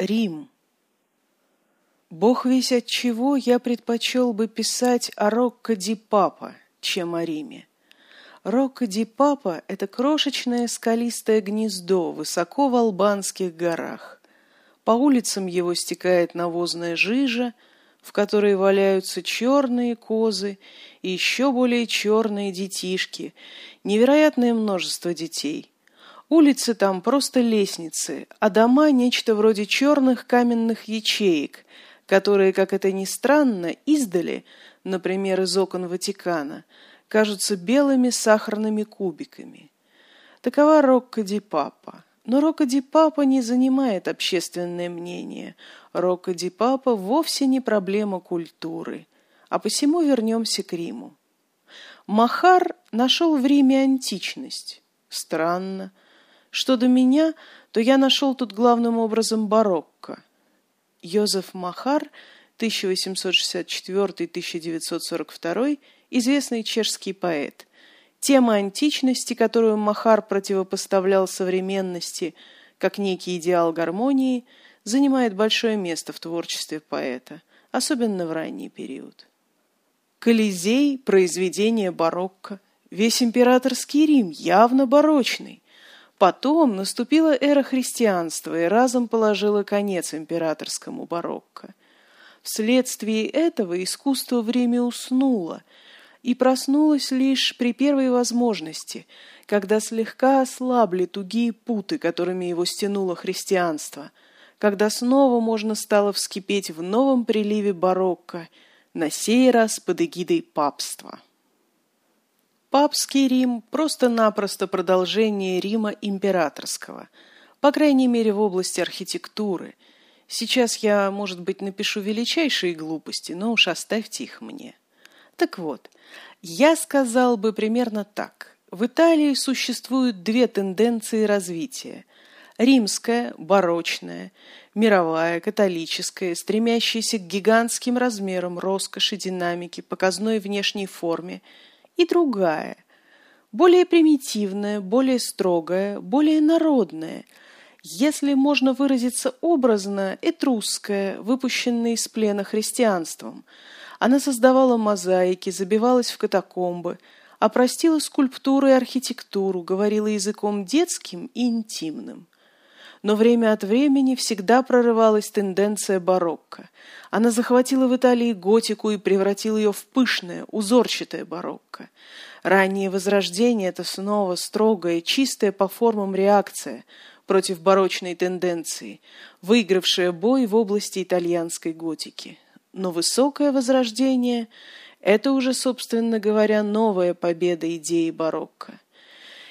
Рим. Бог весь от чего я предпочел бы писать о Рокко ди Папа, чем о Риме. Рокко ди Папа – это крошечное скалистое гнездо высоко в Албанских горах. По улицам его стекает навозная жижа, в которой валяются черные козы и еще более черные детишки, невероятное множество детей – Улицы там просто лестницы, а дома нечто вроде черных каменных ячеек, которые, как это ни странно, издали, например, из окон Ватикана, кажутся белыми сахарными кубиками. Такова Рокко ди Папа. Но Рокко ди Папа не занимает общественное мнение. Рокко ди Папа вовсе не проблема культуры. А посему вернемся к Риму. Махар нашел в Риме античность. Странно. Что до меня, то я нашел тут главным образом барокко. Йозеф Махар, 1864-1942, известный чешский поэт. Тема античности, которую Махар противопоставлял современности как некий идеал гармонии, занимает большое место в творчестве поэта, особенно в ранний период. Колизей – произведение барокко. Весь императорский Рим явно барочный. Потом наступила эра христианства и разом положила конец императорскому барокко. Вследствие этого искусство в Риме уснуло и проснулось лишь при первой возможности, когда слегка ослабли тугие путы, которыми его стянуло христианство, когда снова можно стало вскипеть в новом приливе барокко, на сей раз под эгидой папства. Папский Рим – просто-напросто продолжение Рима императорского, по крайней мере в области архитектуры. Сейчас я, может быть, напишу величайшие глупости, но уж оставьте их мне. Так вот, я сказал бы примерно так. В Италии существуют две тенденции развития. Римская, барочная, мировая, католическая, стремящаяся к гигантским размерам, роскоши, динамике, показной внешней форме – и другая, более примитивная, более строгая, более народная, если можно выразиться образно, этрусская, выпущенная из плена христианством. Она создавала мозаики, забивалась в катакомбы, опростила скульптуру и архитектуру, говорила языком детским и интимным но время от времени всегда прорывалась тенденция барокко. Она захватила в Италии готику и превратила ее в пышное, узорчатое барокко. Раннее возрождение – это снова строгая, чистая по формам реакция против барочной тенденции, выигравшая бой в области итальянской готики. Но высокое возрождение – это уже, собственно говоря, новая победа идеи барокко.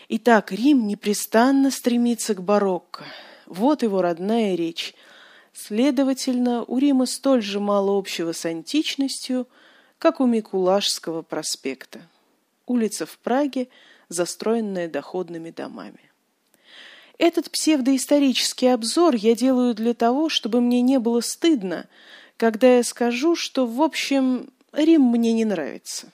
Итак, Рим непрестанно стремится к барокко – вот его родная речь. Следовательно, у Рима столь же мало общего с античностью, как у Микулашского проспекта. Улица в Праге, застроенная доходными домами. Этот псевдоисторический обзор я делаю для того, чтобы мне не было стыдно, когда я скажу, что, в общем, Рим мне не нравится.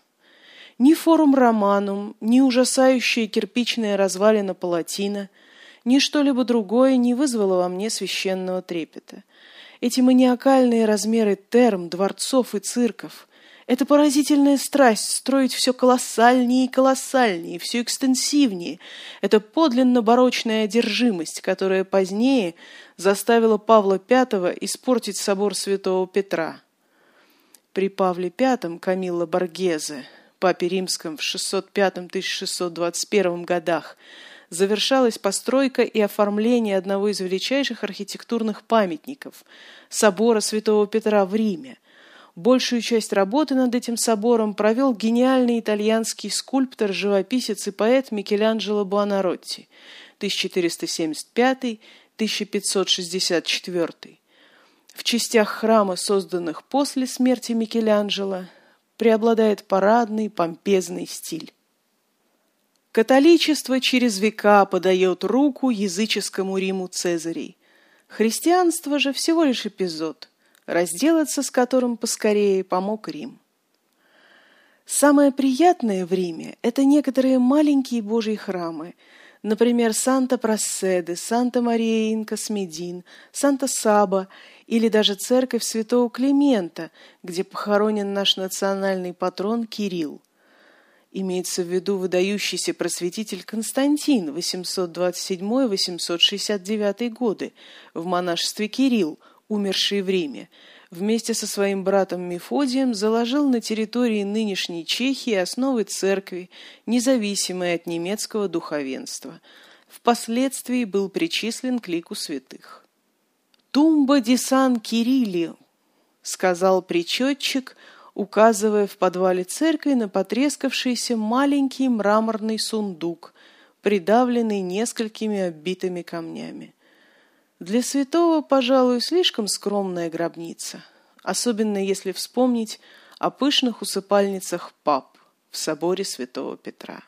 Ни форум Романум, ни ужасающая кирпичная развалина Палатина – ни что-либо другое не вызвало во мне священного трепета. Эти маниакальные размеры терм, дворцов и цирков, эта поразительная страсть строить все колоссальнее и колоссальнее, все экстенсивнее, эта подлинно барочная одержимость, которая позднее заставила Павла V испортить собор святого Петра. При Павле V Камилла Боргезе, папе римском в 605-1621 годах, завершалась постройка и оформление одного из величайших архитектурных памятников – собора Святого Петра в Риме. Большую часть работы над этим собором провел гениальный итальянский скульптор, живописец и поэт Микеланджело Буонаротти 1475-1564. В частях храма, созданных после смерти Микеланджело, преобладает парадный, помпезный стиль. Католичество через века подает руку языческому Риму Цезарей. Христианство же всего лишь эпизод, разделаться с которым поскорее помог Рим. Самое приятное в Риме – это некоторые маленькие божьи храмы, Например, Санта-Проседе, Санта-Мария-Инка-Смедин, Санта-Саба или даже церковь святого Климента, где похоронен наш национальный патрон Кирилл. Имеется в виду выдающийся просветитель Константин 827-869 годы в монашестве Кирилл, умерший в Риме, вместе со своим братом Мефодием заложил на территории нынешней Чехии основы церкви, независимой от немецкого духовенства. Впоследствии был причислен к лику святых. «Тумба де Кирилли», — сказал причетчик, указывая в подвале церкви на потрескавшийся маленький мраморный сундук, придавленный несколькими оббитыми камнями. Для святого, пожалуй, слишком скромная гробница, особенно если вспомнить о пышных усыпальницах пап в соборе святого Петра.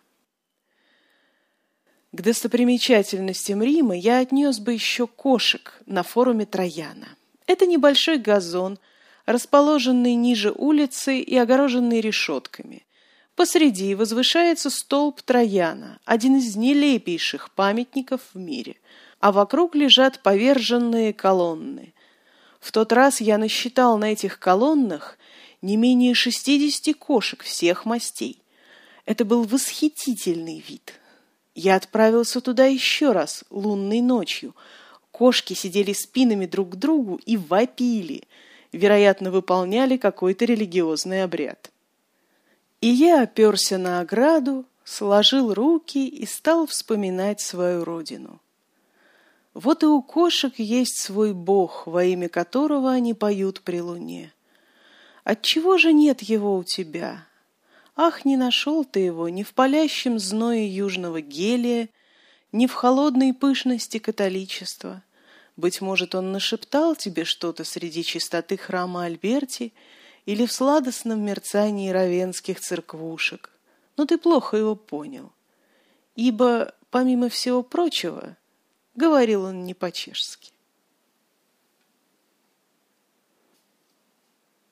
К достопримечательностям Рима я отнес бы еще кошек на форуме Трояна. Это небольшой газон, расположенный ниже улицы и огороженный решетками. Посреди возвышается столб Трояна, один из нелепейших памятников в мире – а вокруг лежат поверженные колонны. В тот раз я насчитал на этих колоннах не менее шестидесяти кошек всех мастей. Это был восхитительный вид. Я отправился туда еще раз, лунной ночью. Кошки сидели спинами друг к другу и вопили. Вероятно, выполняли какой-то религиозный обряд. И я оперся на ограду, сложил руки и стал вспоминать свою родину. Вот и у кошек есть свой бог, во имя которого они поют при луне. Отчего же нет его у тебя? Ах, не нашел ты его ни в палящем зное южного гелия, ни в холодной пышности католичества. Быть может, он нашептал тебе что-то среди чистоты храма Альберти или в сладостном мерцании равенских церквушек. Но ты плохо его понял. Ибо, помимо всего прочего, Говорил он не по-чешски.